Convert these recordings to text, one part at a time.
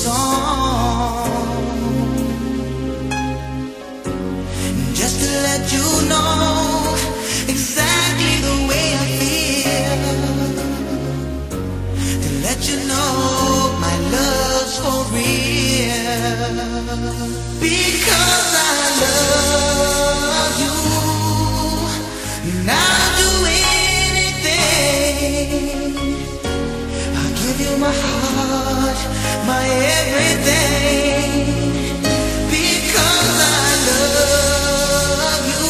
song just to let you know exactly the way I feel. To let you know my love's for real. Because I love you. And I'll do anything my everything. Because I love you,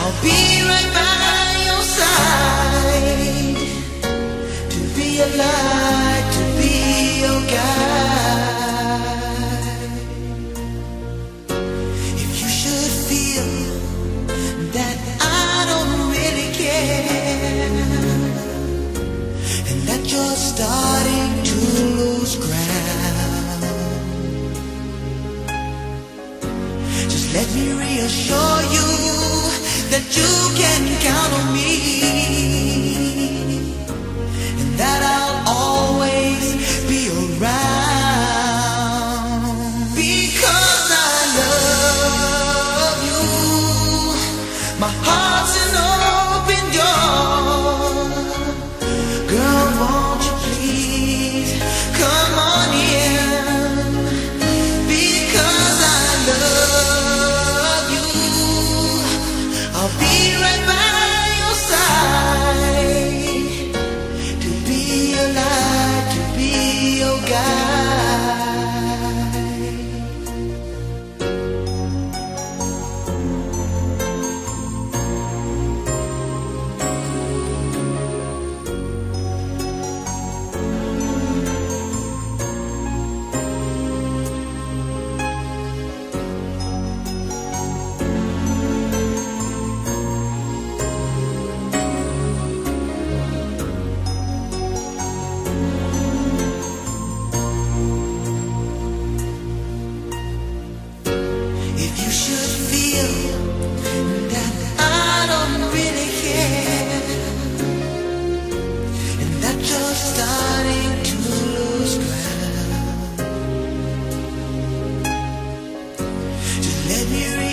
I'll be right by your side to be a light, to be your guide. If you should feel that starting to lose ground. Just let me reassure you that you can count on me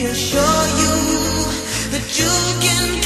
reassure you that you can